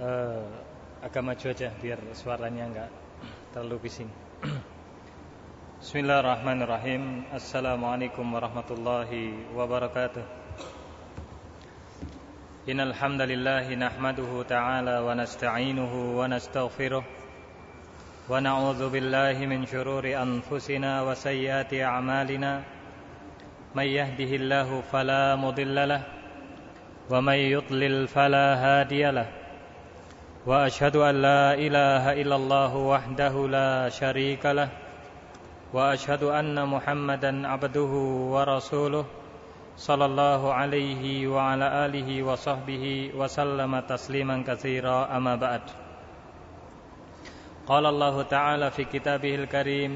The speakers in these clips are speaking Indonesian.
uh, agak maju aja biar suaranya enggak terlalu bising. Bismillahirrahmanirrahim. Assalamualaikum warahmatullahi wabarakatuh. Innal hamdalillah nahmaduhu ta'ala wa nasta'inuhu wa nastaghfiruh wa na'udzu billahi min shururi anfusina wa sayyiati a'malina may yahdihillahu fala mudilla lahu wa may yudlil fala hadiya lahu واشهد ان لا اله الا الله وحده لا شريك له واشهد ان محمدا عبده ورسوله صلى الله عليه وعلى اله وصحبه وسلم تسليما كثيرا اما بعد قال الله تعالى في كتابه الكريم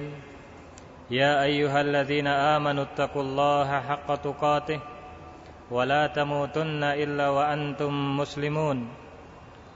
يا ايها الذين امنوا اتقوا الله حق تقاته ولا تموتن الا وانتم مسلمون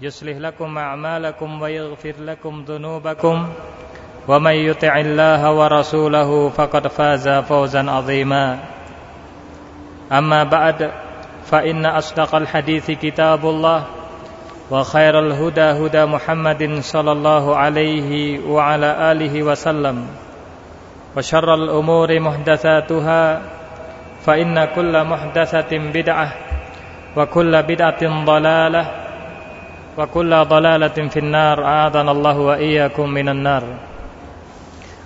يصلح لكم أعمالكم ويغفر لكم ذنوبكم ومن يطع الله ورسوله فقد فاز فوزا عظيما. أما بعد فإن أصدق الحديث كتاب الله وخير الهدى هدى محمد صلى الله عليه وعلى آله وسلم وشر الأمور محدثاتها فإن كل محدثة بدعة وكل بدعة ضلالة وكل ضلالة في النار أعاذنا الله وإياكم من النار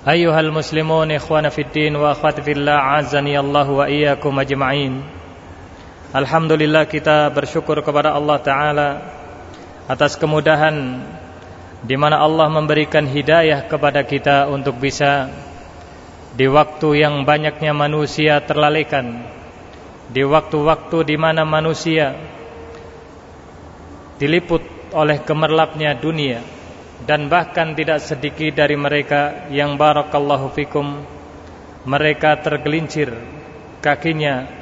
أيها المسلمون إخوان في الدين وأخوات في الله عزني الله وإياكم أجمعين Alhamdulillah kita bersyukur kepada Allah Ta'ala Atas kemudahan di mana Allah memberikan hidayah kepada kita untuk bisa Di waktu yang banyaknya manusia terlalaikan Di waktu-waktu di mana manusia Diliput oleh gemerlapnya dunia dan bahkan tidak sedikit dari mereka yang barakallahu fikum mereka tergelincir kakinya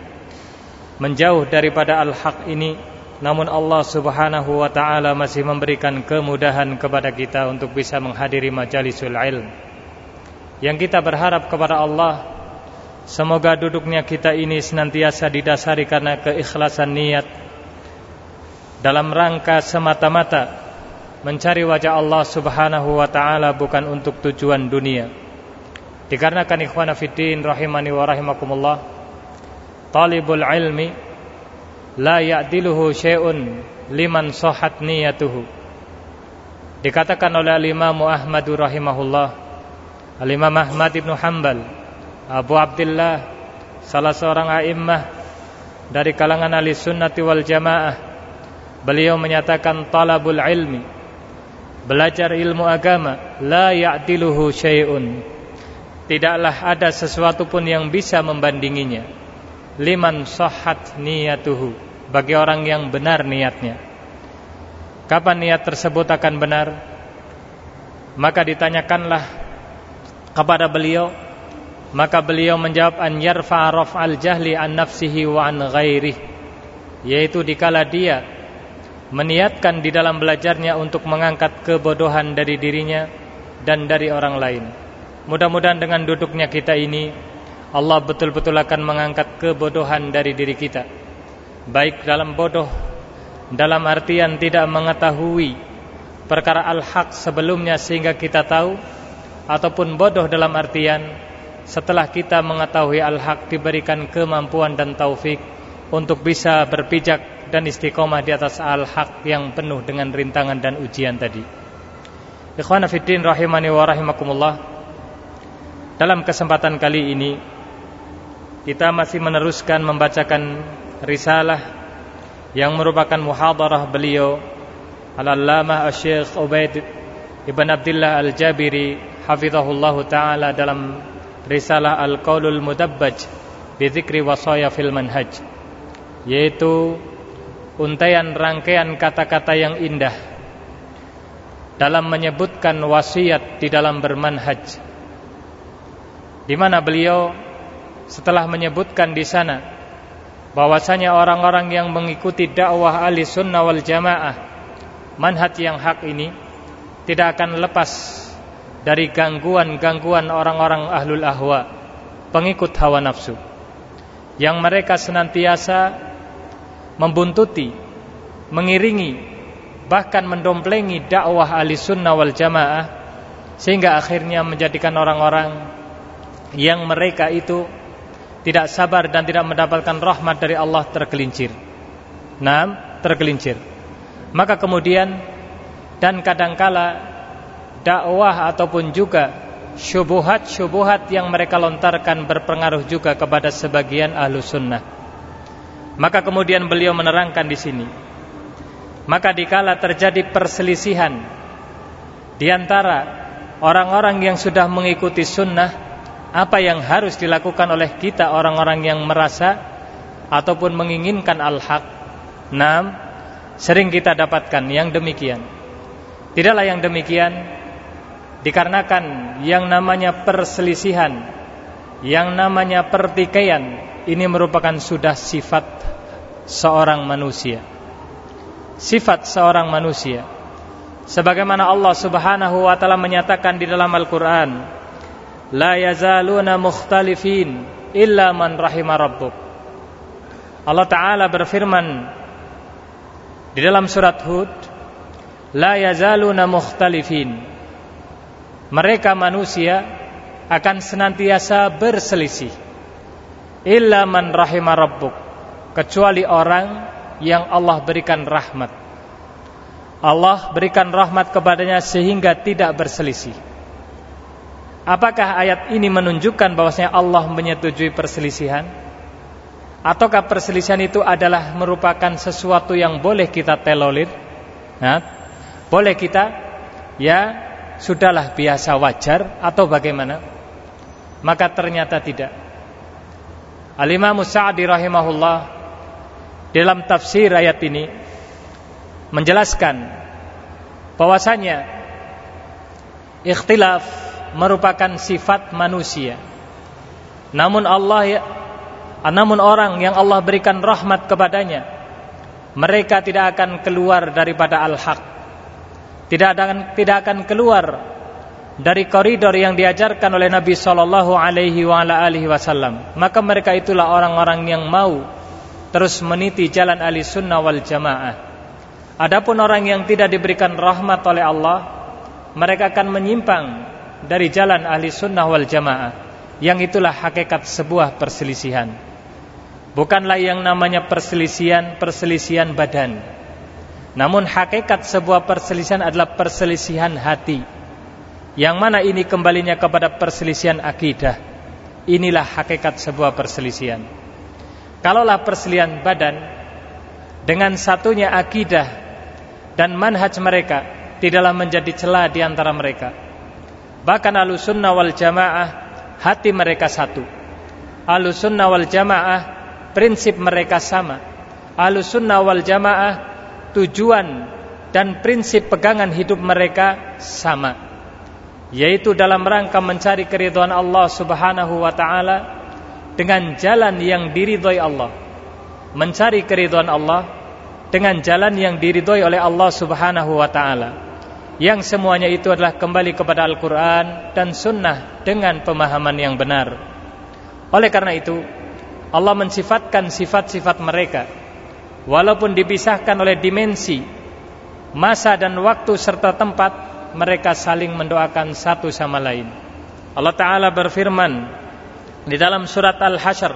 menjauh daripada al-haq ini. Namun Allah Subhanahu wa taala masih memberikan kemudahan kepada kita untuk bisa menghadiri majalisul ilm. Yang kita berharap kepada Allah semoga duduknya kita ini senantiasa didasari karena keikhlasan niat dalam rangka semata-mata mencari wajah Allah Subhanahu wa taala bukan untuk tujuan dunia. Dikarenakan ikhwana fiddin rahimani wa rahimakumullah, talibul ilmi la ya'diluhu syai'un liman sahat niyatuhu. Dikatakan oleh Imam Ahmad rahimahullah, Al-Imam Ahmad Ibn Hanbal, Abu Abdullah, salah seorang a'immah dari kalangan ahli wal jamaah Beliau menyatakan talabul ilmi Belajar ilmu agama La ya'diluhu syai'un. Tidaklah ada sesuatu pun yang bisa membandinginya. Liman sohat niyatuhu Bagi orang yang benar niatnya. Kapan niat tersebut akan benar? Maka ditanyakanlah Kepada beliau. Maka beliau menjawab An yarfa'a raf'al jahli an nafsihi wa an ghairih Yaitu dikala dia meniatkan di dalam belajarnya untuk mengangkat kebodohan dari dirinya dan dari orang lain. Mudah-mudahan dengan duduknya kita ini Allah betul-betul akan mengangkat kebodohan dari diri kita. Baik dalam bodoh dalam artian tidak mengetahui perkara al-haq sebelumnya sehingga kita tahu ataupun bodoh dalam artian setelah kita mengetahui al-haq diberikan kemampuan dan taufik untuk bisa berpijak dan istiqomah di atas al-haq yang penuh dengan rintangan dan ujian tadi. Ikhwana fiddin rahimani wa rahimakumullah. Dalam kesempatan kali ini kita masih meneruskan membacakan risalah yang merupakan muhadarah beliau Al-Allamah Asy-Syaikh Ubaid Ibn Abdullah Al-Jabiri hafizahullah taala dalam risalah Al-Qaulul Mudabbaj bi dzikri wasaya fil manhaj yaitu untaian rangkaian kata-kata yang indah dalam menyebutkan wasiat di dalam bermanhaj di mana beliau setelah menyebutkan di sana bahwasanya orang-orang yang mengikuti dakwah ahli sunnah wal jamaah manhaj yang hak ini tidak akan lepas dari gangguan-gangguan orang-orang ahlul ahwa pengikut hawa nafsu yang mereka senantiasa membuntuti mengiringi bahkan mendomplengi dakwah ahli sunnah wal jamaah sehingga akhirnya menjadikan orang-orang yang mereka itu tidak sabar dan tidak mendapatkan rahmat dari Allah tergelincir. Nam, tergelincir. Maka kemudian dan kadangkala dakwah ataupun juga syubuhat-syubuhat yang mereka lontarkan berpengaruh juga kepada sebagian ahlu sunnah. Maka kemudian beliau menerangkan di sini maka dikala terjadi perselisihan di antara orang-orang yang sudah mengikuti sunnah, apa yang harus dilakukan oleh kita orang-orang yang merasa ataupun menginginkan al-haq? Nam, sering kita dapatkan yang demikian. Tidaklah yang demikian dikarenakan yang namanya perselisihan, yang namanya pertikaian ini merupakan sudah sifat seorang manusia. Sifat seorang manusia. Sebagaimana Allah Subhanahu wa taala menyatakan di dalam Al-Qur'an la yazaluna mukhtalifin illa man rahima rabbuk. Allah taala berfirman di dalam surat Hud la yazaluna mukhtalifin. Mereka manusia akan senantiasa berselisih illa man rahima rabbuk kecuali orang yang Allah berikan rahmat. Allah berikan rahmat kepadanya sehingga tidak berselisih. Apakah ayat ini menunjukkan bahwasanya Allah menyetujui perselisihan? Ataukah perselisihan itu adalah merupakan sesuatu yang boleh kita telolir? Nah, boleh kita ya sudahlah biasa wajar atau bagaimana? Maka ternyata tidak. Al-Imam Sa'di rahimahullah dalam tafsir ayat ini menjelaskan bahwasanya ikhtilaf merupakan sifat manusia. Namun Allah ya, namun orang yang Allah berikan rahmat kepadanya, mereka tidak akan keluar daripada al-haq. Tidak akan tidak akan keluar dari koridor yang diajarkan oleh Nabi sallallahu alaihi wasallam. Maka mereka itulah orang-orang yang mau terus meniti jalan ahli sunnah wal jamaah. Adapun orang yang tidak diberikan rahmat oleh Allah, mereka akan menyimpang dari jalan ahli sunnah wal jamaah. Yang itulah hakikat sebuah perselisihan. Bukanlah yang namanya perselisihan, perselisihan badan. Namun hakikat sebuah perselisihan adalah perselisihan hati. Yang mana ini kembalinya kepada perselisihan akidah. Inilah hakikat sebuah perselisihan. Kalaulah perselian badan dengan satunya akidah dan manhaj mereka tidaklah menjadi celah di antara mereka. Bahkan alusunnah wal jamaah hati mereka satu. Alusunnah wal jamaah prinsip mereka sama. Alusunnah wal jamaah tujuan dan prinsip pegangan hidup mereka sama. Yaitu dalam rangka mencari keridhaan Allah Subhanahu wa taala dengan jalan yang diridhoi Allah. Mencari keridhaan Allah dengan jalan yang diridhoi oleh Allah Subhanahu wa taala. Yang semuanya itu adalah kembali kepada Al-Qur'an dan sunnah dengan pemahaman yang benar. Oleh karena itu Allah mensifatkan sifat-sifat mereka. Walaupun dipisahkan oleh dimensi masa dan waktu serta tempat mereka saling mendoakan satu sama lain. Allah taala berfirman di dalam surat Al-Hasyr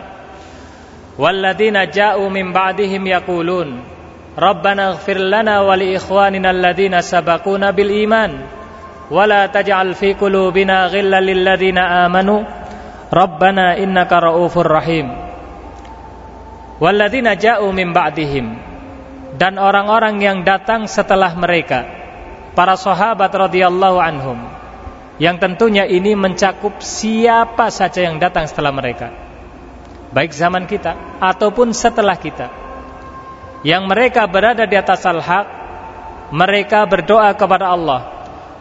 walladzina ja'u min ba'dihim yaqulun Rabbana ighfir lana wa li ikhwanina la taj'al fi qulubina ghillan lil amanu Rabbana innaka raufur rahim ja'u min dan orang-orang yang datang setelah mereka para sahabat radhiyallahu anhum yang tentunya ini mencakup siapa saja yang datang setelah mereka. Baik zaman kita ataupun setelah kita. Yang mereka berada di atas al-haq mereka berdoa kepada Allah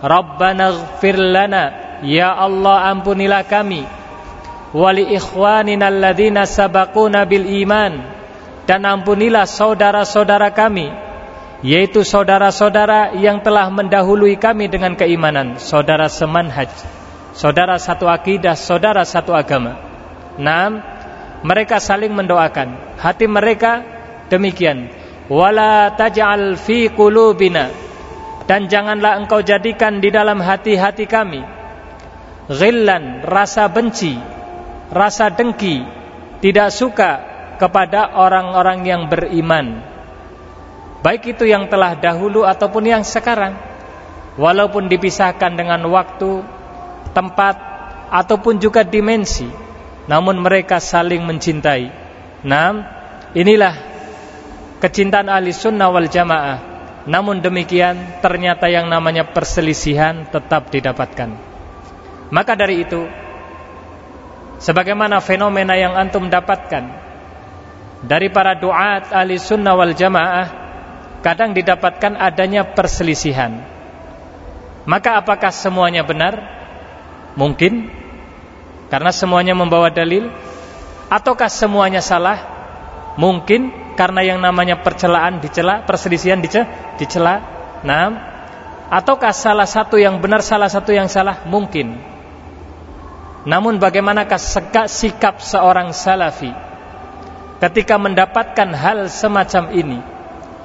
Rabbana ighfir lana ya Allah ampunilah kami wali ikhwanina alladzina sabaquna bil iman dan ampunilah saudara-saudara kami yaitu saudara-saudara yang telah mendahului kami dengan keimanan saudara semanhaj saudara satu akidah saudara satu agama. Naam mereka saling mendoakan. Hati mereka demikian. Wala taj'al fi qulubina. Dan janganlah engkau jadikan di dalam hati-hati kami ghillan rasa benci rasa dengki, tidak suka kepada orang-orang yang beriman. Baik itu yang telah dahulu ataupun yang sekarang. Walaupun dipisahkan dengan waktu, tempat, ataupun juga dimensi. Namun mereka saling mencintai. Nah, inilah kecintaan ahli sunnah wal jamaah. Namun demikian ternyata yang namanya perselisihan tetap didapatkan. Maka dari itu sebagaimana fenomena yang antum dapatkan dari para duat ahli sunnah wal jamaah kadang didapatkan adanya perselisihan. Maka apakah semuanya benar? Mungkin. Karena semuanya membawa dalil. Ataukah semuanya salah? Mungkin. Karena yang namanya percelaan dicela perselisihan dicela. Nah ataukah salah satu yang benar salah satu yang salah? Mungkin. Namun bagaimanakah sikap seorang salafi ketika mendapatkan hal semacam ini?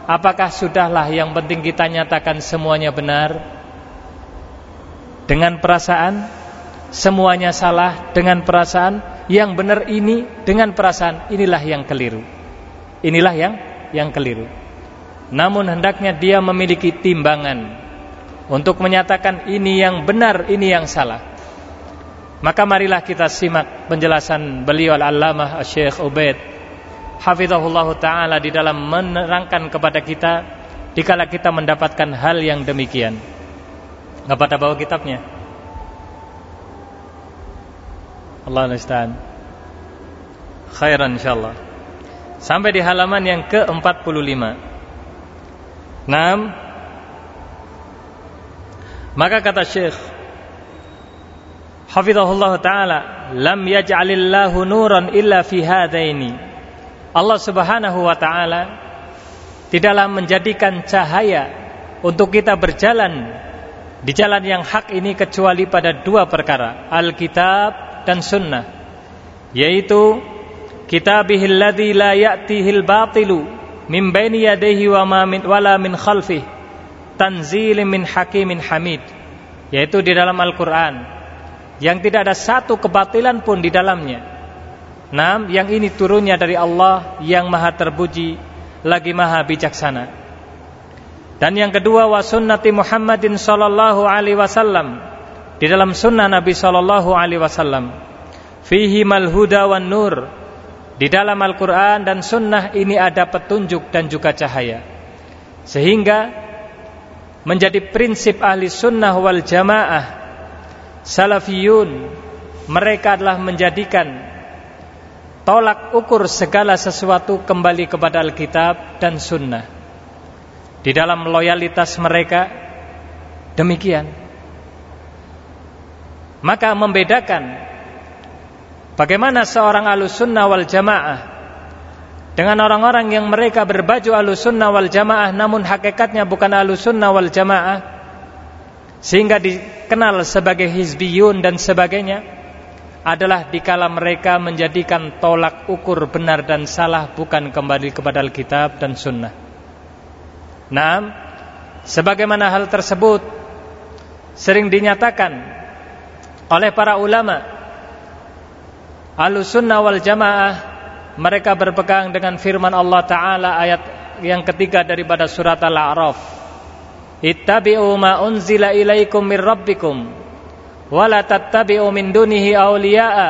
Apakah sudahlah yang penting kita nyatakan semuanya benar dengan perasaan semuanya salah dengan perasaan yang benar ini dengan perasaan inilah yang keliru. Inilah yang yang keliru. Namun hendaknya dia memiliki timbangan untuk menyatakan ini yang benar, ini yang salah. Maka marilah kita simak penjelasan beliau Al-Allamah Syekh Ubaid Hafizahullah Ta'ala di dalam menerangkan kepada kita Dikala kita mendapatkan hal yang demikian. Kepada bawa kitabnya. Allah Nustan Khairan insyaAllah. Sampai di halaman yang ke-45 Nam Maka kata Syekh hafizahullah taala lam yaj'alillahu nuran illa fi hadaini Allah Subhanahu wa taala tidaklah menjadikan cahaya untuk kita berjalan di jalan yang hak ini kecuali pada dua perkara Alkitab dan sunnah yaitu kitabihil ladzi la ya'tihil batilu min baini yadayhi wa ma min wala min khalfih tanzilin min hakimin hamid yaitu di dalam Al-Qur'an yang tidak ada satu kebatilan pun di dalamnya. Nam, yang ini turunnya dari Allah yang maha terpuji lagi maha bijaksana. Dan yang kedua wa sunnati Muhammadin sallallahu alaihi wasallam di dalam sunnah Nabi sallallahu alaihi wasallam. Fihi mal huda wan nur. Di dalam Al-Qur'an dan sunnah ini ada petunjuk dan juga cahaya. Sehingga menjadi prinsip ahli sunnah wal jamaah salafiyun mereka adalah menjadikan tolak ukur segala sesuatu kembali kepada Alkitab dan Sunnah. Di dalam loyalitas mereka demikian. Maka membedakan bagaimana seorang alusunnah wal jamaah dengan orang-orang yang mereka berbaju alusunnah wal jamaah namun hakikatnya bukan alusunnah wal jamaah sehingga dikenal sebagai hizbiyun dan sebagainya adalah dikala mereka menjadikan tolak ukur benar dan salah bukan kembali kepada Alkitab dan Sunnah. Nah, sebagaimana hal tersebut sering dinyatakan oleh para ulama Ahlussunnah wal Jamaah mereka berpegang dengan firman Allah taala ayat yang ketiga daripada surat Al-A'raf Ittabi'u ma unzila ilaikum wa la tattabi'u min dunihi awliya'a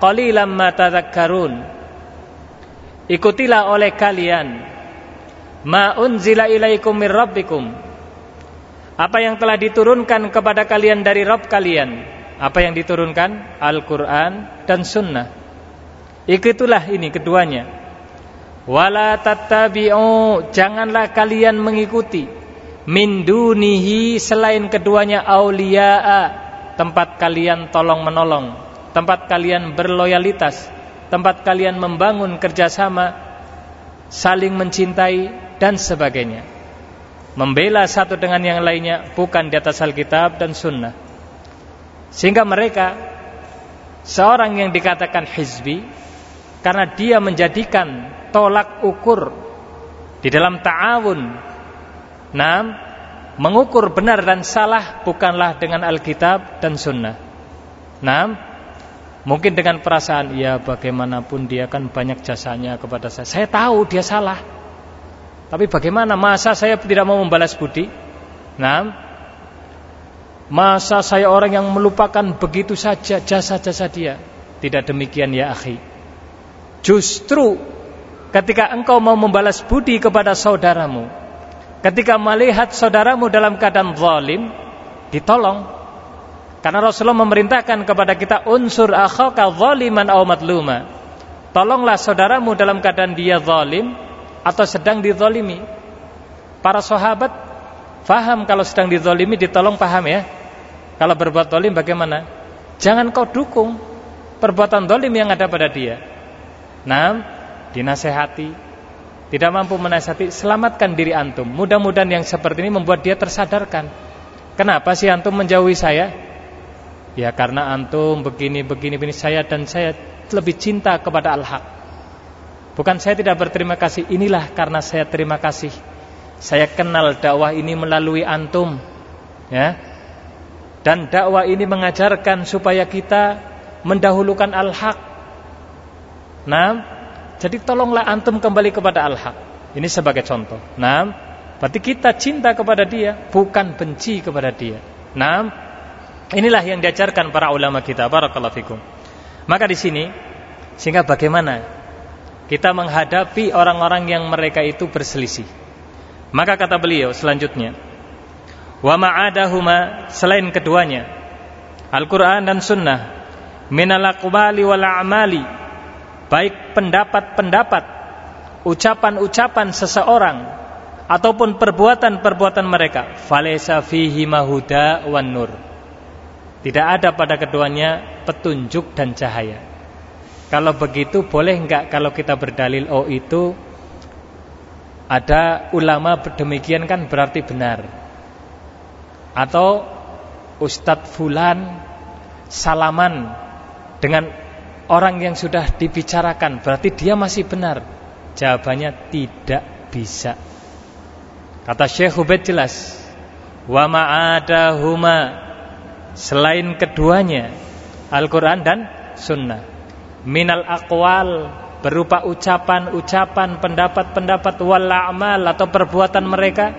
qalilan ma tadhakkarun. Ikutilah oleh kalian. Ma unzila ilaikum min rabbikum. Apa yang telah diturunkan kepada kalian dari Rabb kalian? Apa yang diturunkan? Al-Qur'an dan Sunnah. Ikutilah ini keduanya. Wala tattabi'u janganlah kalian mengikuti. Min dunihi selain keduanya auliya'a tempat kalian tolong menolong. Tempat kalian berloyalitas. Tempat kalian membangun kerjasama saling mencintai dan sebagainya. Membela satu dengan yang lainnya bukan di atas Alkitab dan Sunnah. Sehingga mereka seorang yang dikatakan hizbi karena dia menjadikan tolak ukur di dalam ta'awun. Nah, mengukur benar dan salah bukanlah dengan Alkitab dan Sunnah. Nah, mungkin dengan perasaan, ya bagaimanapun dia kan banyak jasanya kepada saya. Saya tahu dia salah. Tapi bagaimana masa saya tidak mau membalas budi? Nah, masa saya orang yang melupakan begitu saja jasa-jasa dia? Tidak demikian ya akhi. Justru ketika engkau mau membalas budi kepada saudaramu, Ketika melihat saudaramu dalam keadaan zalim, ditolong. Karena Rasulullah memerintahkan kepada kita unsur akhaka zaliman aw madluma. Tolonglah saudaramu dalam keadaan dia zalim atau sedang dizalimi. Para sahabat faham kalau sedang dizalimi ditolong paham ya. Kalau berbuat zalim bagaimana? Jangan kau dukung perbuatan zalim yang ada pada dia. Nah, dinasehati, tidak mampu menasihati, selamatkan diri antum. Mudah-mudahan yang seperti ini membuat dia tersadarkan. Kenapa sih antum menjauhi saya? Ya karena antum begini, begini, begini. Saya dan saya lebih cinta kepada al-haq. Bukan saya tidak berterima kasih. Inilah karena saya terima kasih. Saya kenal dakwah ini melalui antum. Ya. Dan dakwah ini mengajarkan supaya kita mendahulukan al-haq. Nah, jadi tolonglah antum kembali kepada al-haq. Ini sebagai contoh. Nah, berarti kita cinta kepada dia, bukan benci kepada dia. Nah, inilah yang diajarkan para ulama kita. Barakallahu fikum. Maka di sini sehingga bagaimana kita menghadapi orang-orang yang mereka itu berselisih. Maka kata beliau selanjutnya, wa ma'adahuma selain keduanya, Al-Qur'an dan Sunnah minal aqwali wal a'mali baik pendapat-pendapat, ucapan-ucapan seseorang ataupun perbuatan-perbuatan mereka, falaysa fihi mahuda wan nur. Tidak ada pada keduanya petunjuk dan cahaya. Kalau begitu boleh enggak kalau kita berdalil oh itu ada ulama demikian kan berarti benar. Atau Ustadz Fulan salaman dengan orang yang sudah dibicarakan berarti dia masih benar? Jawabannya tidak bisa. Kata Syekh Ubaid jelas, wa ma'adahuma selain keduanya Al-Qur'an dan sunnah. Minal aqwal berupa ucapan-ucapan, pendapat-pendapat wal a'mal atau perbuatan mereka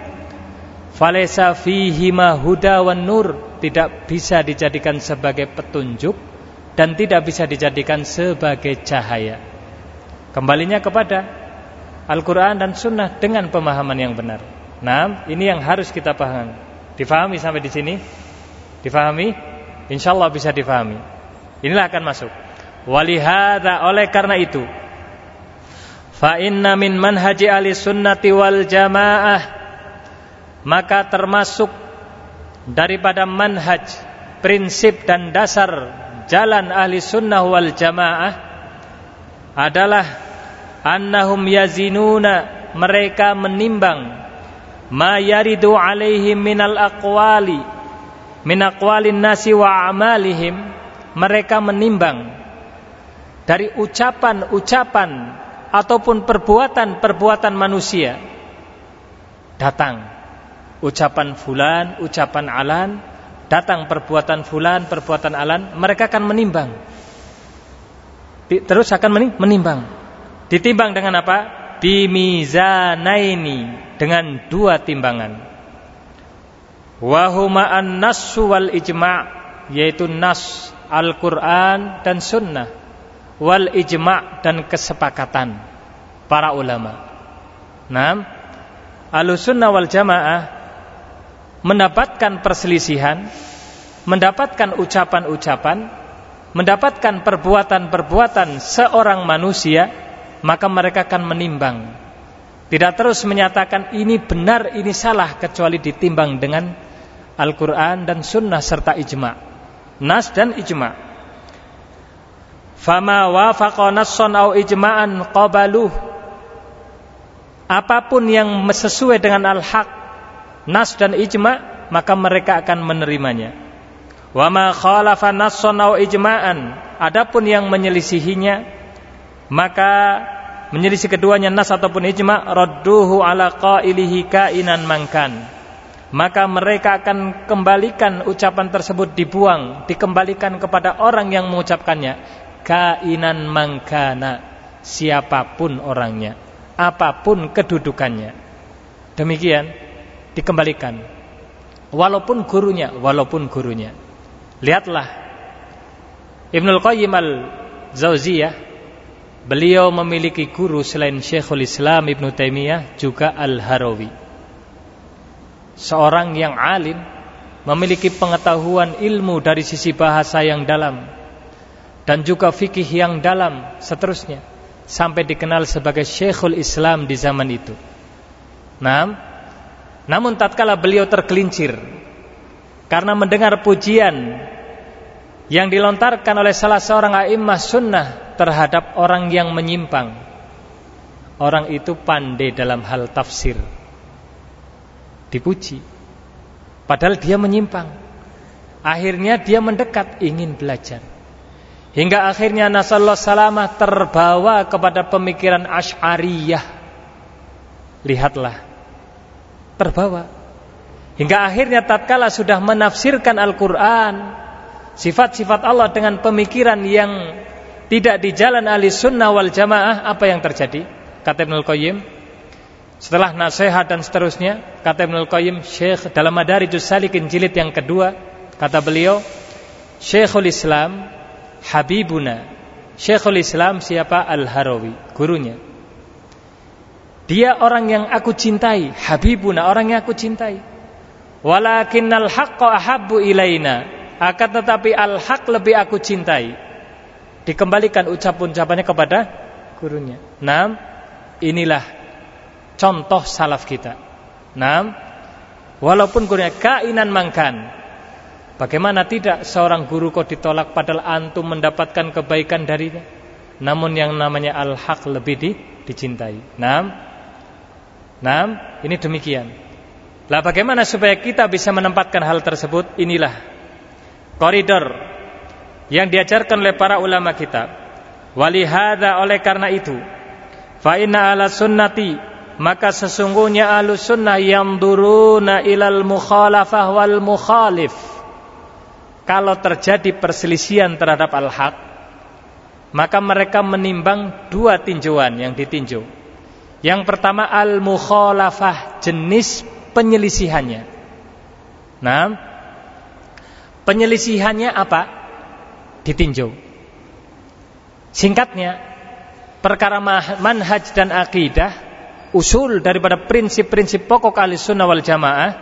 falaysa fihi huda wan nur tidak bisa dijadikan sebagai petunjuk dan tidak bisa dijadikan sebagai cahaya. Kembalinya kepada Al-Quran dan Sunnah dengan pemahaman yang benar. Nah, ini yang harus kita pahami. Difahami sampai di sini? Difahami? Insya Allah bisa difahami. Inilah akan masuk. Walihada oleh karena itu, fa inna min manhaji ahli sunnati wal jamaah maka termasuk daripada manhaj prinsip dan dasar jalan ahli sunnah wal jamaah adalah annahum yazinuna mereka menimbang ma yaridu alaihim minal aqwali min aqwalin nasi wa amalihim mereka menimbang dari ucapan-ucapan ataupun perbuatan-perbuatan manusia. Datang ucapan fulan, ucapan alan datang perbuatan fulan, perbuatan alan, mereka akan menimbang. Terus akan menimbang. Ditimbang dengan apa? Bimizanaini dengan dua timbangan. Wahuma an-nassu wal ijma' yaitu nas Al-Qur'an dan sunnah wal ijma' dan kesepakatan para ulama. Nah, Ahlussunnah wal Jamaah mendapatkan perselisihan, mendapatkan ucapan-ucapan, mendapatkan perbuatan-perbuatan seorang manusia, maka mereka akan menimbang Tidak terus menyatakan ini benar, ini salah kecuali ditimbang dengan Al-Quran dan Sunnah serta ijma. Nas dan ijma. Fama wafaqa nasson au ijma'an qabaluh. Apa pun yang sesuai dengan al-haq, nas dan ijma, maka mereka akan menerimanya. Wa ma khalafa nasson au ijma'an. Adapun yang menyelisihinya, maka menyelisih keduanya nas ataupun ijma radduhu ala qailihi kainan mankan maka mereka akan kembalikan ucapan tersebut dibuang dikembalikan kepada orang yang mengucapkannya kainan mangkana siapa pun orangnya apa pun kedudukannya demikian dikembalikan walaupun gurunya walaupun gurunya lihatlah Ibnul Qayyim al-Zauziyah Beliau memiliki guru selain Syekhul Islam Ibn Taimiyah juga Al-Harawi. Seorang yang alim memiliki pengetahuan ilmu dari sisi bahasa yang dalam dan juga fikih yang dalam seterusnya sampai dikenal sebagai Syekhul Islam di zaman itu. Nah, namun tatkala beliau tergelincir karena mendengar pujian yang dilontarkan oleh salah seorang a'immah sunnah terhadap orang yang menyimpang. Orang itu pandai dalam hal tafsir. Dipuji. Padahal dia menyimpang. Akhirnya dia mendekat ingin belajar. Hingga akhirnya Nasallahu salamah terbawa kepada pemikiran Ash'ariyah. Lihatlah. Terbawa. Hingga akhirnya tatkala sudah menafsirkan Al-Quran sifat-sifat Allah dengan pemikiran yang tidak di jalan ahli sunnah wal jamaah apa yang terjadi? Kata Ibnul Qayyim setelah nasihat dan seterusnya kata Ibnul Qayyim Syekh dalam Madarijus Salikin jilid yang kedua kata beliau Syekhul Islam Habibuna. Syekhul Islam siapa? Al-Harawi gurunya dia orang yang aku cintai Habibuna orang yang aku cintai walakinnal haqqa ahabbu ilaina akan tetapi al-haq lebih aku cintai. Dikembalikan ucapan-ucapannya kepada gurunya. Nam, inilah contoh salaf kita. Nam, walaupun gurunya kainan mangkan. Bagaimana tidak seorang guru kok ditolak padahal antum mendapatkan kebaikan darinya. Namun yang namanya al-haq lebih di, dicintai. Nam, nam, ini demikian. Lah bagaimana supaya kita bisa menempatkan hal tersebut? Inilah koridor yang diajarkan oleh para ulama kita. Walihada oleh karena itu, fa inna ala sunnati maka sesungguhnya ahlu sunnah yang duruna ilal mukhalafah wal mukhalif. Kalau terjadi perselisihan terhadap al-haq, maka mereka menimbang dua tinjauan yang ditinjau. Yang pertama al-mukhalafah, jenis penyelisihannya. Nah, Penyelisihannya apa? Ditinjau. Singkatnya, perkara manhaj dan akidah, usul daripada prinsip-prinsip pokok ahli sunnah wal jamaah,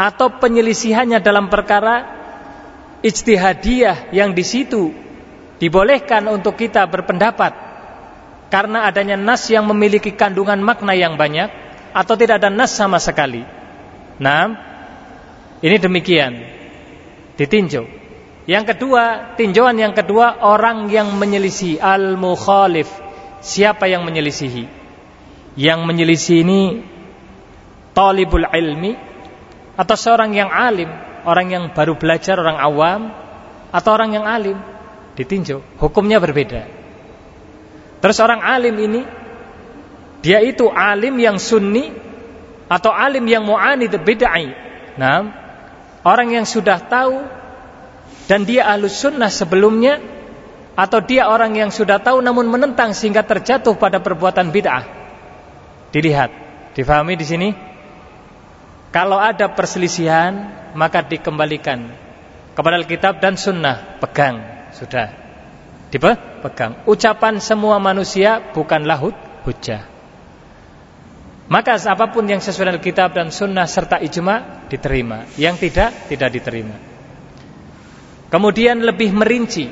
atau penyelisihannya dalam perkara ijtihadiyah yang di situ dibolehkan untuk kita berpendapat karena adanya nas yang memiliki kandungan makna yang banyak atau tidak ada nas sama sekali. Nah, ini demikian ditinjau. Yang kedua, tinjauan yang kedua orang yang menyelisih al-mukhalif. Siapa yang menyelisihi? Yang menyelisih ini talibul ilmi atau seorang yang alim, orang yang baru belajar, orang awam atau orang yang alim ditinjau. Hukumnya berbeda. Terus orang alim ini dia itu alim yang sunni atau alim yang mu'anid bid'ah. Nah, Orang yang sudah tahu dan dia ahlus sunnah sebelumnya atau dia orang yang sudah tahu namun menentang sehingga terjatuh pada perbuatan bid'ah. Dilihat, difahami di sini. Kalau ada perselisihan maka dikembalikan kepada Alkitab dan Sunnah, pegang, sudah. Dipegang. Ucapan semua manusia bukanlah hujah. Maka apa pun yang sesuai dengan kitab dan sunnah serta ijma diterima. Yang tidak, tidak diterima. Kemudian lebih merinci.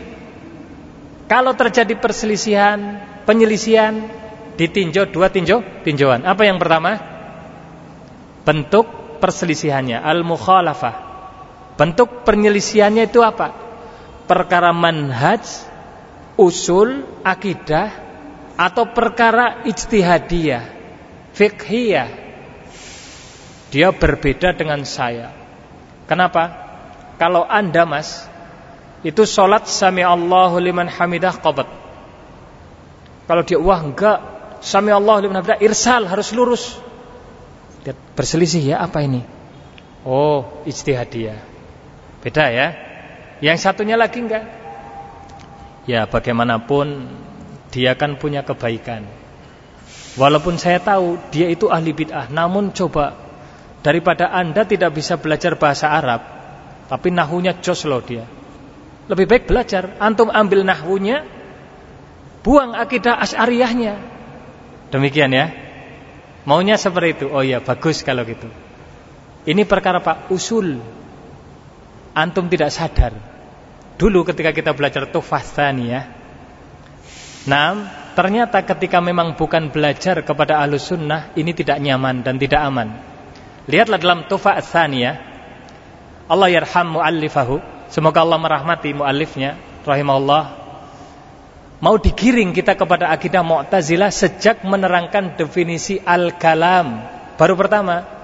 Kalau terjadi perselisihan, penyelisihan, ditinjau dua tinjau tinjauan. Apa yang pertama? Bentuk perselisihannya, al-mukhalafah. Bentuk penyelisihannya itu apa? Perkara manhaj, usul, akidah atau perkara ijtihadiyah, fiqhiyah. Dia berbeda dengan saya. Kenapa? Kalau Anda, Mas, itu sholat sami Allahu liman hamidah qabat. Kalau dia wah enggak, sami Allahu liman hamidah irsal harus lurus. Dia berselisih ya apa ini? Oh, ijtihadiyah. Beda ya. Yang satunya lagi enggak. Ya bagaimanapun dia kan punya kebaikan. Walaupun saya tahu dia itu ahli bid'ah, namun coba daripada Anda tidak bisa belajar bahasa Arab, tapi nahunya jos loh dia. Lebih baik belajar, antum ambil nahunya, buang akidah asyariyahnya. Demikian ya. Maunya seperti itu. Oh iya, bagus kalau gitu. Ini perkara Pak usul antum tidak sadar. Dulu ketika kita belajar ya. Nah, ternyata ketika memang bukan belajar kepada ahlus sunnah, ini tidak nyaman dan tidak aman. Lihatlah dalam Tuhfah ya. Allah yarham mu'allifahu. Semoga Allah merahmati mu'allifnya. Rahimahullah. Mau digiring kita kepada akidah Mu'tazilah sejak menerangkan definisi al-kalam. Baru pertama,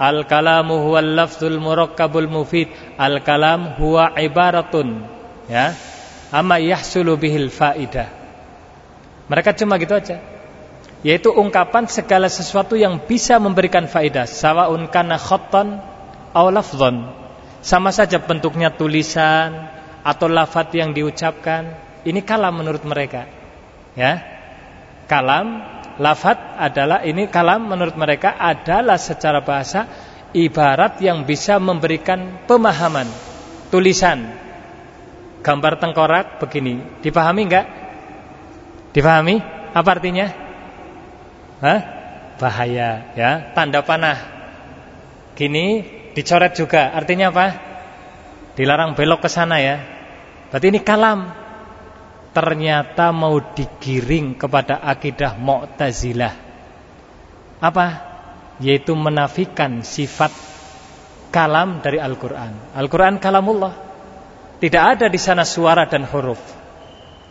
Al-kalamu huwal lafzul murakkabul mufid. Al-kalam huwa ibaratun ya. Amma yahsulu bihil. Mereka cuma gitu aja. Yaitu ungkapan segala sesuatu yang bisa memberikan faidah, sawaun kana khattan aw. Sama saja bentuknya tulisan atau lafaz yang diucapkan, ini kalam menurut mereka. Ya. Kalam Lafat adalah ini kalam menurut mereka adalah secara bahasa ibarat yang bisa memberikan pemahaman tulisan gambar tengkorak begini dipahami enggak dipahami apa artinya Hah? bahaya ya tanda panah gini dicoret juga artinya apa dilarang belok ke sana ya berarti ini kalam ternyata mau digiring kepada akidah Mu'tazilah. Apa? Yaitu menafikan sifat kalam dari Al-Qur'an. Al-Qur'an kalamullah. Tidak ada di sana suara dan huruf.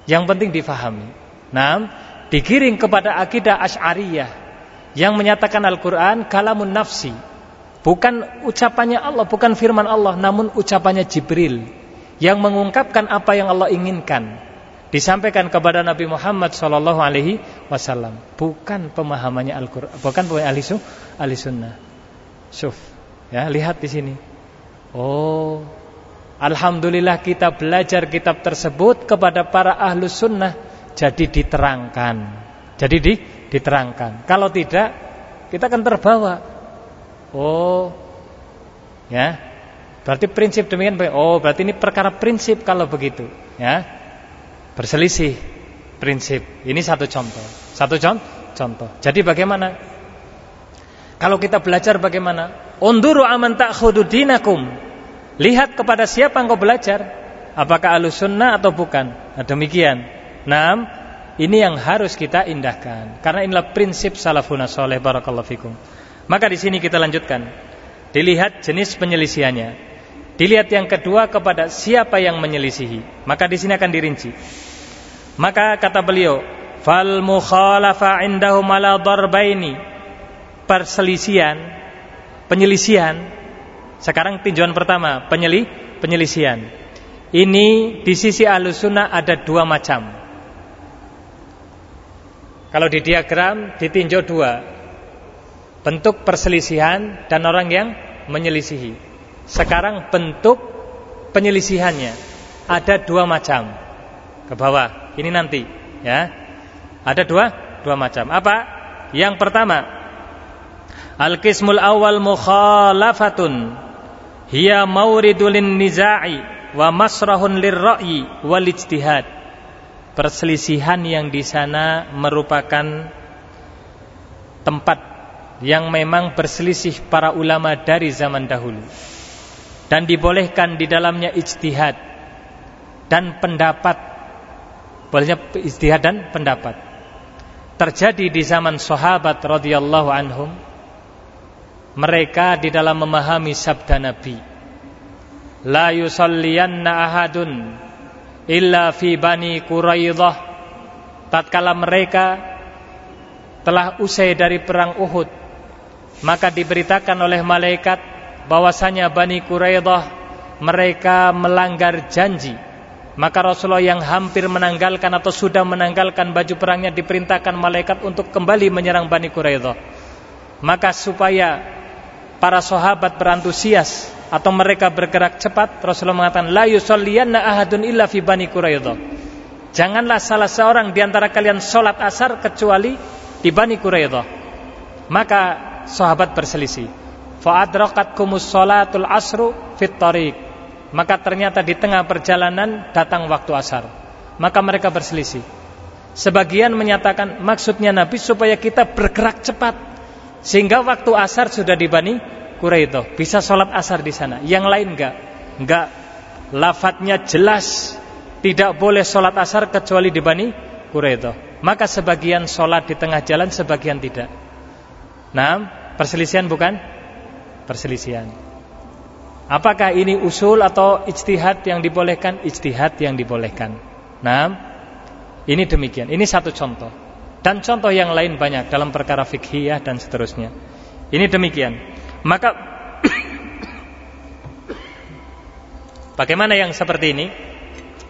Yang penting difahami. Nah, digiring kepada akidah Asy'ariyah yang menyatakan Al-Qur'an kalamun nafsi. Bukan ucapannya Allah, bukan firman Allah, namun ucapannya Jibril yang mengungkapkan apa yang Allah inginkan. Disampaikan kepada Nabi Muhammad Shallallahu Alaihi Wasallam. Bukan pemahamannya Al-Quran bukan pemahaman ahli sunnah. Suf, ya lihat di sini. Oh Alhamdulillah kita belajar kitab tersebut kepada para ahlu sunnah jadi diterangkan jadi di, diterangkan kalau tidak kita akan terbawa oh ya berarti prinsip demikian oh berarti ini perkara prinsip kalau begitu ya berselisih prinsip. Ini satu contoh. Satu contoh. Jadi bagaimana? Kalau kita belajar bagaimana? Unduru aman ta'khudhu dinakum. Lihat kepada siapa engkau belajar. Apakah alus sunnah atau bukan? Nah, demikian. Nah, ini yang harus kita indahkan. Karena inilah prinsip salafuna soleh barakallahu fikum. Maka di sini kita lanjutkan. Dilihat jenis penyelisihannya. Dilihat yang kedua kepada siapa yang menyelisihi. Maka di sini akan dirinci. Maka kata beliau, fal mukhalafa indahum ala darbaini. Perselisihan, penyelisihan. Sekarang tinjauan pertama, penyeli, penyelisihan. Ini di sisi alusuna ada dua macam. Kalau di diagram ditinjau dua. Bentuk perselisihan dan orang yang menyelisihi. Sekarang bentuk penyelisihannya ada dua macam. Ke bawah. Ini nanti, ya. Ada dua, dua macam. Apa? Yang pertama, al-qismul awal mukhalafatun hiya mauridul niza'i wa masrahun lirra'yi wal ijtihad. Perselisihan yang di sana merupakan tempat yang memang berselisih para ulama dari zaman dahulu dan dibolehkan di dalamnya ijtihad dan pendapat Bolehnya istihad dan pendapat. terjadi di zaman sahabat radhiyallahu anhum mereka di dalam memahami sabda Nabi. La yusalliyanna ahadun illa fi bani Quraidah. Tatkala mereka telah usai dari perang Uhud maka diberitakan oleh malaikat bahwasanya Bani Quraidah mereka melanggar janji. Maka Rasulullah yang hampir menanggalkan atau sudah menanggalkan baju perangnya diperintahkan malaikat untuk kembali menyerang Bani Quraidah. Maka supaya para sahabat berantusias atau mereka bergerak cepat, Rasulullah mengatakan la yusalliyanna ahadun illa fi Bani Quraidah. Janganlah salah seorang di antara kalian sholat asar kecuali di Bani Quraidah. Maka sahabat berselisih. Fa'adraqatkumus sholatul asru fit tariq maka ternyata di tengah perjalanan datang waktu asar. Maka mereka berselisih. Sebagian menyatakan maksudnya Nabi supaya kita bergerak cepat sehingga waktu asar sudah di Bani Quraidah, bisa sholat asar di sana. Yang lain enggak, enggak. Lafadznya jelas tidak boleh sholat asar kecuali di Bani Quraidah. Maka sebagian sholat di tengah jalan, sebagian tidak. Nah, perselisihan bukan? Perselisihan. Apakah ini usul atau ijtihad yang dibolehkan? Ijtihad yang dibolehkan. Nah, ini demikian. Ini satu contoh. Dan contoh yang lain banyak dalam perkara fikhiyah dan seterusnya. Ini demikian. Maka bagaimana yang seperti ini?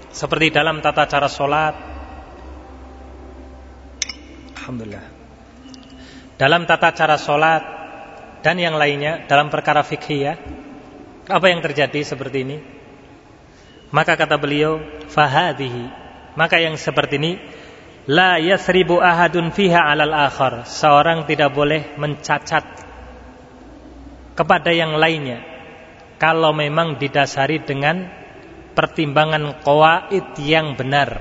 Seperti dalam tata cara sholat. Alhamdulillah. Dalam tata cara sholat dan yang lainnya dalam perkara fikhiyah apa yang terjadi seperti ini? Maka kata beliau, fahadihi. Maka yang seperti ini la yasribu ahadun fiha alal akhar. Seorang tidak boleh mencacat kepada yang lainnya kalau memang didasari dengan pertimbangan qawaid yang benar.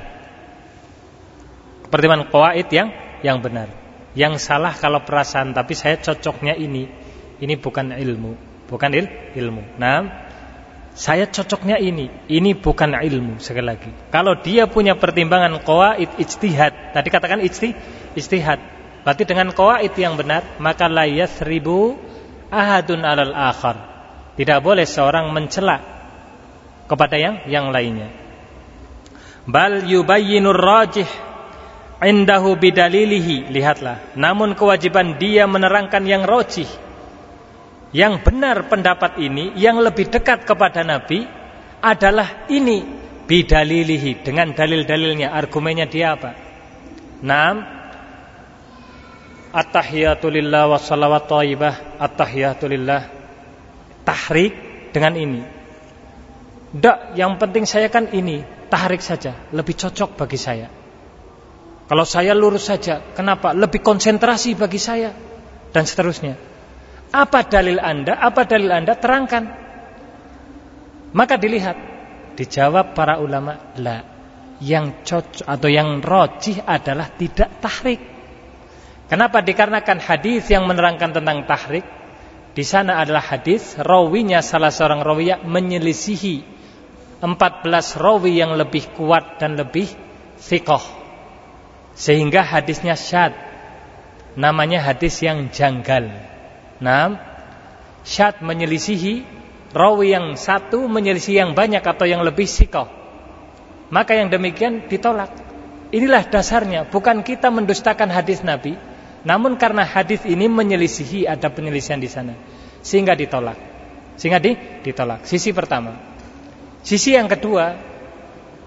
Pertimbangan qawaid yang yang benar. Yang salah kalau perasaan tapi saya cocoknya ini. Ini bukan ilmu bukan il, ilmu. Nah, saya cocoknya ini, ini bukan ilmu sekali lagi. Kalau dia punya pertimbangan qawaid ijtihad, tadi katakan ijti, ijtihad. Berarti dengan qawaid yang benar, maka la yasribu ahadun alal akhar. Tidak boleh seorang mencela kepada yang yang lainnya. Bal yubayyinur rajih indahu bidalilihi. Lihatlah, namun kewajiban dia menerangkan yang rajih yang benar pendapat ini yang lebih dekat kepada Nabi adalah ini bidalilihi dengan dalil-dalilnya argumennya dia apa? Naam thayyibah At-tahiyatulillah tahrik dengan ini. Tidak, yang penting saya kan ini, tahrik saja, lebih cocok bagi saya. Kalau saya lurus saja, kenapa? Lebih konsentrasi bagi saya dan seterusnya. Apa dalil Anda? Apa dalil Anda? Terangkan. Maka dilihat. Dijawab para ulama, la. Yang cocok atau yang rojih adalah tidak tahrik. Kenapa? Dikarenakan hadis yang menerangkan tentang tahrik di sana adalah hadis rawinya salah seorang rawi menyelisihi 14 rawi yang lebih kuat dan lebih fikoh sehingga hadisnya syad namanya hadis yang janggal Nah, syad menyelisihi rawi yang satu menyelisihi yang banyak atau yang lebih sikoh. Maka yang demikian ditolak. Inilah dasarnya, bukan kita mendustakan hadis Nabi, namun karena hadis ini menyelisihi ada penyelisihan di sana, sehingga ditolak. Sehingga di, ditolak. Sisi pertama. Sisi yang kedua,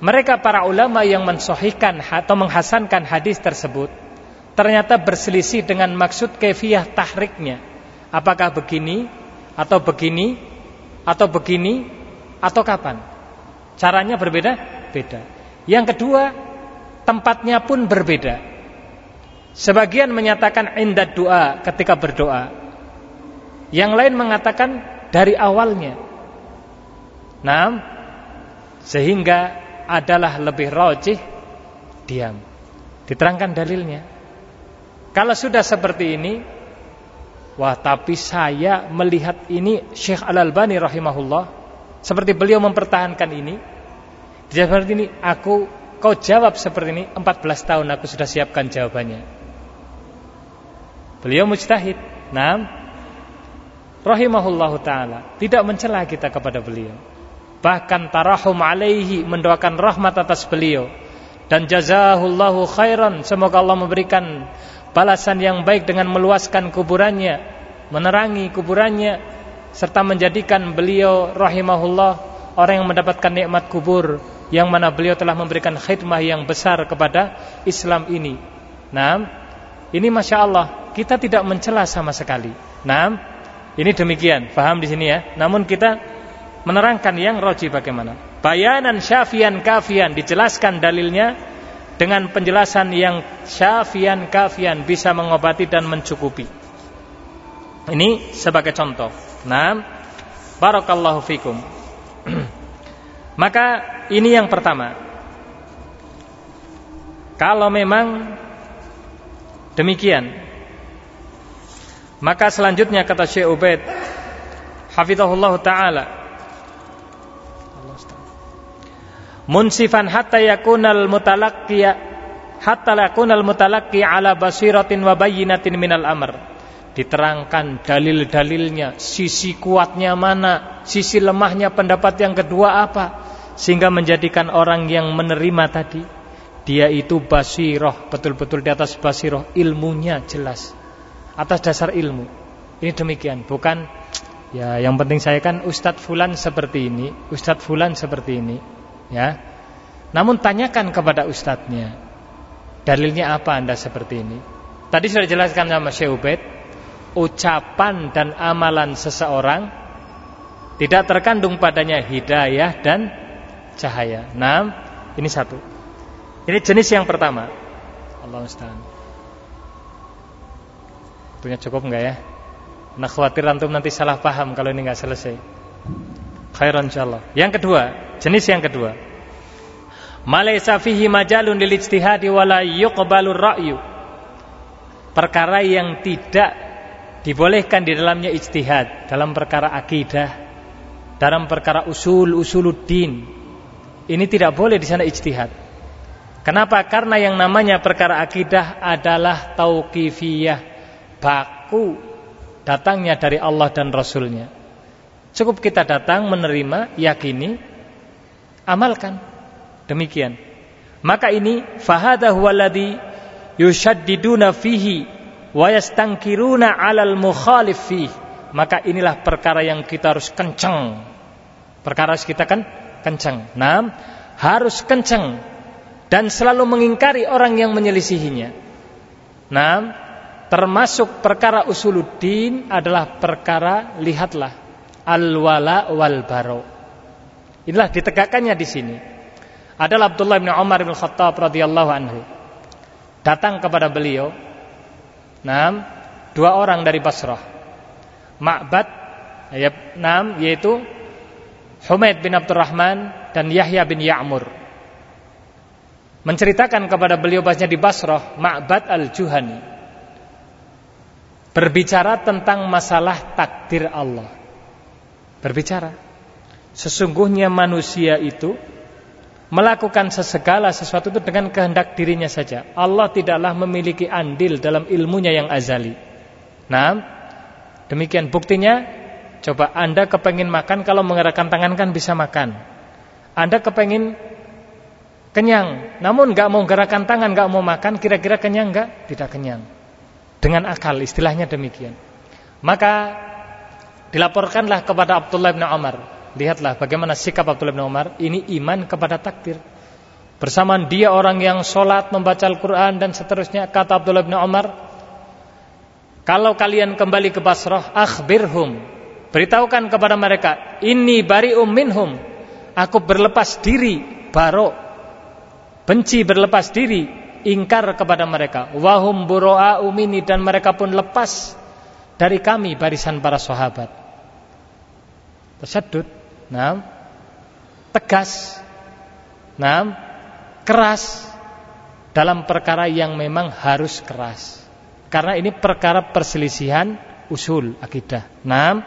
mereka para ulama yang mensohikan atau menghasankan hadis tersebut ternyata berselisih dengan maksud kefiah tahriknya Apakah begini atau begini atau begini atau kapan? Caranya berbeda? Beda. Yang kedua, tempatnya pun berbeda. Sebagian menyatakan indah doa ketika berdoa. Yang lain mengatakan dari awalnya. Nah, sehingga adalah lebih rojih diam. Diterangkan dalilnya. Kalau sudah seperti ini, Wah tapi saya melihat ini Syekh Al-Albani rahimahullah Seperti beliau mempertahankan ini. Seperti ini aku Kau jawab seperti ini 14 tahun aku sudah siapkan jawabannya. Beliau mujtahid. Nah, rahimahullahu taala. Tidak mencela kita kepada beliau. Bahkan tarahum alaihi mendoakan rahmat atas beliau. Dan jazahullahu khairan semoga Allah memberikan balasan yang baik dengan meluaskan kuburannya, menerangi kuburannya serta menjadikan beliau rahimahullah orang yang mendapatkan nikmat kubur yang mana beliau telah memberikan khidmah yang besar kepada Islam ini. Nah, ini masya Allah kita tidak mencela sama sekali. Nah, ini demikian, paham di sini ya. Namun kita menerangkan yang roji bagaimana. Bayanan syafian kafian dijelaskan dalilnya dengan penjelasan yang syafian kafian bisa mengobati dan mencukupi. Ini sebagai contoh. Nah, barakallahu fikum. Maka ini yang pertama. Kalau memang demikian, maka selanjutnya kata Syekh Ubaid taala munsifan hatta yakunal mutalaqqiya hatta yakunal mutalaqqi ala basiratin wa bayyinatin minal amr diterangkan dalil-dalilnya sisi kuatnya mana sisi lemahnya pendapat yang kedua apa sehingga menjadikan orang yang menerima tadi dia itu basiroh betul-betul di atas basiroh ilmunya jelas atas dasar ilmu. Ini demikian, bukan ya yang penting saya kan Ustadz Fulan seperti ini, Ustadz Fulan seperti ini, ya. Namun tanyakan kepada ustadznya, dalilnya apa anda seperti ini? Tadi sudah dijelaskan sama Syekh Ubaid, ucapan dan amalan seseorang tidak terkandung padanya hidayah dan cahaya. Nah, ini satu. Ini jenis yang pertama. Allah Ustaz. Waktunya cukup enggak ya? Nah khawatir antum nanti salah paham kalau ini enggak selesai. Khairan insyaallah. Yang kedua, jenis yang kedua. Malaysa fihi majalun lil ijtihadi wala yuqbalur ra'yu. Perkara yang tidak dibolehkan di dalamnya ijtihad dalam perkara akidah, dalam perkara usul usuluddin. Ini tidak boleh di sana ijtihad. Kenapa? Karena yang namanya perkara akidah adalah tauqifiyah baku datangnya dari Allah dan Rasulnya. Cukup kita datang menerima, yakini, amalkan. Demikian. Maka ini fahada huwaladhi yushaddiduna fihi wa yastankiruna 'alal mukhalif fihi. Maka inilah perkara yang kita harus kencang. Perkara kita kan kencang. Nah, harus kencang dan selalu mengingkari orang yang menyelisihinya. Nah, termasuk perkara usuluddin adalah perkara lihatlah al-wala wal baro. Inilah ditegakkannya di sini. Adalah Abdullah bin Umar bin Khattab radhiyallahu anhu. Datang kepada beliau. Nam, dua orang dari Basrah. Ma'bad ya, nam yaitu Humaid bin Abdurrahman dan Yahya bin Ya'mur. Menceritakan kepada beliau bahasanya di Basrah Ma'bad al-Juhani Berbicara tentang masalah takdir Allah. Berbicara. Sesungguhnya manusia itu melakukan sesegala sesuatu itu dengan kehendak dirinya saja. Allah tidaklah memiliki andil dalam ilmunya yang azali. Nah, demikian buktinya. Coba Anda kepengin makan kalau menggerakkan tangan kan bisa makan. Anda kepengin kenyang, namun nggak mau gerakan tangan, nggak mau makan, kira-kira kenyang nggak? Tidak kenyang dengan akal istilahnya demikian maka dilaporkanlah kepada Abdullah bin Umar. Lihatlah bagaimana sikap Abdullah bin Umar. Ini iman kepada takdir. Bersamaan dia orang yang sholat membaca Al-Quran dan seterusnya kata Abdullah bin Umar kalau kalian kembali ke Basrah akhbirhum. Beritahukan kepada mereka ini bari'um minhum aku berlepas diri baro. Benci berlepas diri ingkar kepada mereka. Wahum buroa umini dan mereka pun lepas dari kami barisan para sahabat tersedut nah tegas nah keras dalam perkara yang memang harus keras. Karena ini perkara perselisihan usul akidah nah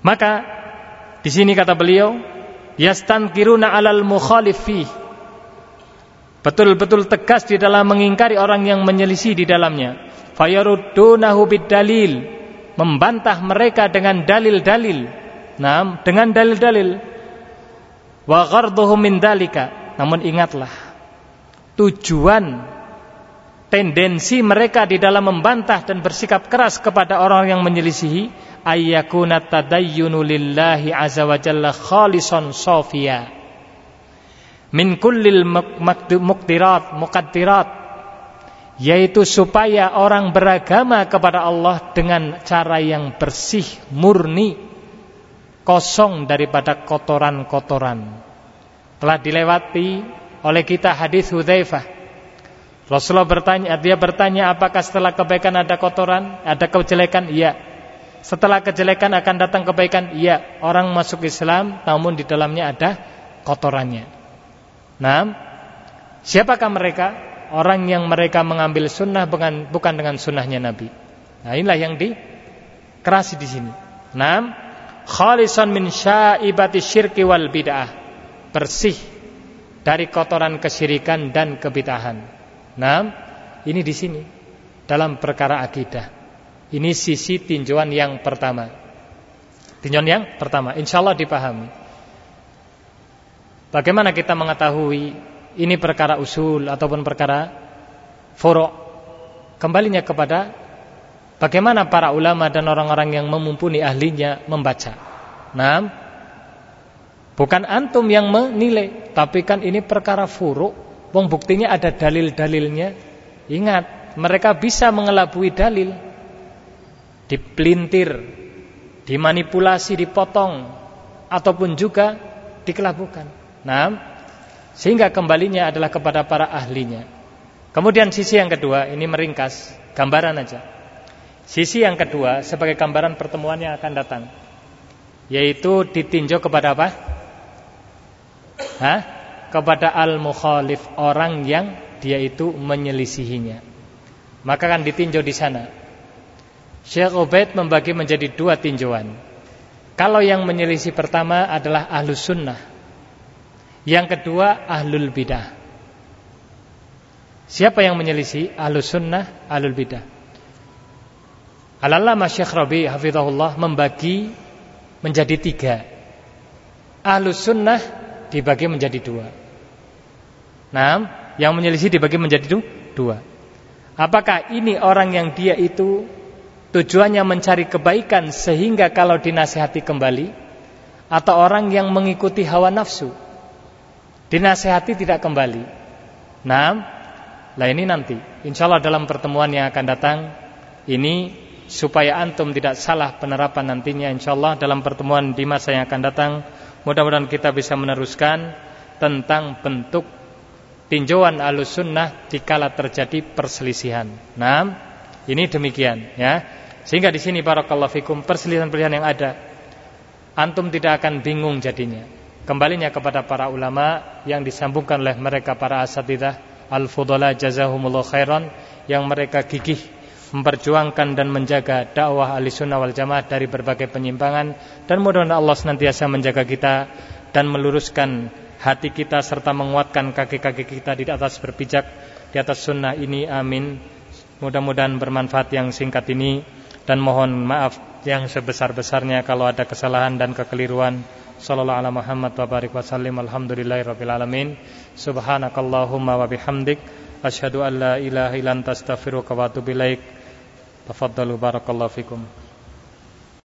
maka di sini kata beliau yastankiruna alal mukhalifi betul-betul tegas di dalam mengingkari orang yang menyelisih di dalamnya. fayaruddunahu bidalil membantah mereka dengan dalil-dalil. Nah dengan dalil-dalil. Wa gharduhum min dalika namun ingatlah tujuan tendensi mereka di dalam membantah dan bersikap keras kepada orang yang menyelisihi ayyakuna tadayyunu lillahi azza wa jalla khalisan safia min kullil muqtirat muqaddirat yaitu supaya orang beragama kepada Allah dengan cara yang bersih, murni, kosong daripada kotoran-kotoran. Telah dilewati oleh kita hadis Hudzaifah. Rasulullah bertanya, dia bertanya apakah setelah kebaikan ada kotoran, ada kejelekan? Iya. Setelah kejelekan akan datang kebaikan? Iya. Orang masuk Islam namun di dalamnya ada kotorannya. Nah, siapakah mereka? Orang yang mereka mengambil sunnah bukan, bukan dengan sunnahnya Nabi. Nah inilah yang dikerasi di sini. Nam khalisan min syaibati syirki wal bid'ah. Bersih dari kotoran kesyirikan dan kebid'ahan. Nam ini di sini dalam perkara akidah. Ini sisi tinjauan yang pertama. Tinjauan yang pertama, insya Allah dipahami. Bagaimana kita mengetahui ini perkara usul ataupun perkara furu' kembalinya kepada bagaimana para ulama dan orang-orang yang memumpuni ahlinya membaca. Nah, bukan antum yang menilai, tapi kan ini perkara furu', wong buktinya ada dalil-dalilnya. Ingat, mereka bisa mengelabui dalil. Dipelintir, dimanipulasi, dipotong ataupun juga dikelabukan. Nah, sehingga kembalinya adalah kepada para ahlinya. Kemudian sisi yang kedua, ini meringkas, gambaran aja. Sisi yang kedua sebagai gambaran pertemuan yang akan datang. Yaitu ditinjau kepada apa? Hah? Kepada al-mukhalif, orang yang dia itu menyelisihinya. Maka akan ditinjau di sana. Syekh Ubaid membagi menjadi dua tinjauan. Kalau yang menyelisih pertama adalah ahlus sunnah yang kedua ahlul bidah. Siapa yang menyelisih ahlus sunnah, ahlul bidah? Al-Allama Syekh Rabi hafizahullah membagi menjadi tiga. Ahlus sunnah dibagi menjadi dua. Nah, yang menyelisih dibagi menjadi dua. Apakah ini orang yang dia itu tujuannya mencari kebaikan sehingga kalau dinasehati kembali atau orang yang mengikuti hawa nafsu dinasehati tidak kembali. Nah, lah ini nanti. Insya Allah dalam pertemuan yang akan datang ini supaya antum tidak salah penerapan nantinya. Insya Allah dalam pertemuan di masa yang akan datang, mudah-mudahan kita bisa meneruskan tentang bentuk tinjauan alus sunnah dikala terjadi perselisihan. Nah, ini demikian ya. Sehingga di sini barakallahu fikum perselisihan-perselisihan yang ada antum tidak akan bingung jadinya kembalinya kepada para ulama yang disambungkan oleh mereka para asatidah al-fudala jazahumullah khairan yang mereka gigih memperjuangkan dan menjaga dakwah ahli sunnah wal jamaah dari berbagai penyimpangan. Dan mudah-mudahan Allah senantiasa menjaga kita dan meluruskan hati kita serta menguatkan kaki-kaki kita di atas berpijak di atas sunnah ini. Amin. Mudah-mudahan bermanfaat yang singkat ini. Dan mohon maaf yang sebesar-besarnya kalau ada kesalahan dan kekeliruan sallallahu ala Muhammad wa barik wa sallim. Alhamdulillahi rabbil alamin. Subhanakallahumma wa bihamdik. Asyhadu an la ilaha illa anta astaghfiruka wa atubu ilaik. Tafaddalu barakallahu fikum